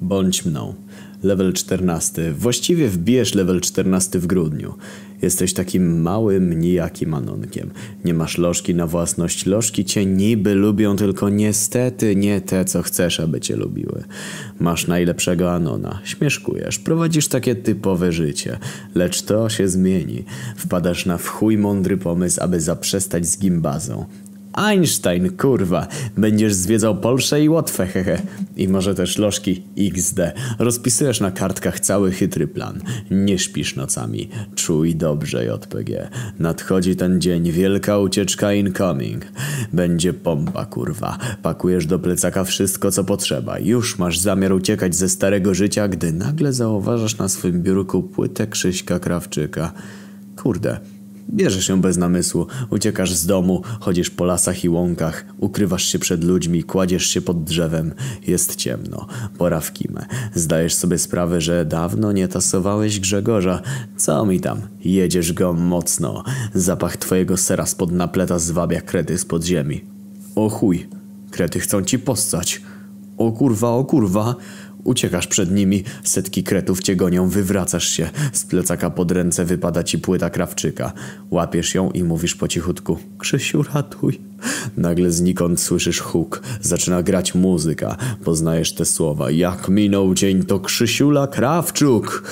Bądź mną. Level 14. Właściwie wbijesz level 14 w grudniu. Jesteś takim małym, nijakim anonkiem. Nie masz lożki na własność. Lożki cię niby lubią, tylko niestety nie te, co chcesz, aby cię lubiły. Masz najlepszego anona. Śmieszkujesz. Prowadzisz takie typowe życie. Lecz to się zmieni. Wpadasz na wchuj mądry pomysł, aby zaprzestać z gimbazą. Einstein, kurwa. Będziesz zwiedzał Polskę i Łotwę, hehe. I może też lożki XD. Rozpisujesz na kartkach cały chytry plan. Nie śpisz nocami. Czuj dobrze, JPG. Nadchodzi ten dzień, wielka ucieczka incoming. Będzie pompa, kurwa. Pakujesz do plecaka wszystko, co potrzeba. Już masz zamiar uciekać ze starego życia, gdy nagle zauważasz na swym biurku płytę Krzyśka Krawczyka. Kurde. Bierzesz ją bez namysłu, uciekasz z domu, chodzisz po lasach i łąkach, ukrywasz się przed ludźmi, kładziesz się pod drzewem. Jest ciemno, pora w kimę. Zdajesz sobie sprawę, że dawno nie tasowałeś Grzegorza. Co mi tam? Jedziesz go mocno. Zapach twojego sera spod napleta zwabia krety z podziemi. O chuj, krety chcą ci postać. O kurwa, o kurwa. Uciekasz przed nimi, setki kretów cię gonią, wywracasz się. Z plecaka pod ręce wypada ci płyta krawczyka. Łapiesz ją i mówisz po cichutku. Krzysiu, ratuj. Nagle znikąd słyszysz huk. Zaczyna grać muzyka. Poznajesz te słowa. Jak minął dzień, to Krzysiula Krawczuk.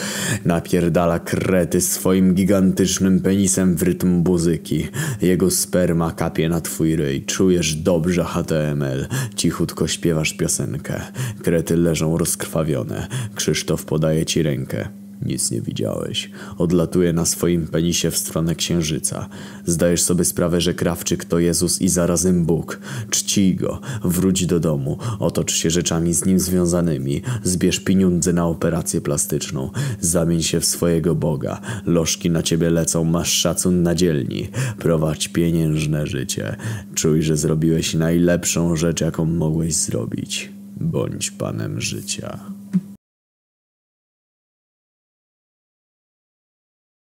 Napierdala krety swoim gigantycznym penisem w rytm muzyki. Jego sperma kapie na twój ryj. Czujesz dobrze HTML. Cichutko śpiewasz piosenkę. Krety leżą rozkrwawione. Krzysztof podaje ci rękę. Nic nie widziałeś. Odlatuje na swoim penisie w stronę księżyca. Zdajesz sobie sprawę, że Krawczyk to Jezus i zarazem Bóg. Czcij go. Wróć do domu. Otocz się rzeczami z nim związanymi. Zbierz pieniądze na operację plastyczną. Zamień się w swojego Boga. Lożki na ciebie lecą. Masz szacun na dzielni. Prowadź pieniężne życie. Czuj, że zrobiłeś najlepszą rzecz, jaką mogłeś zrobić. Bądź panem życia.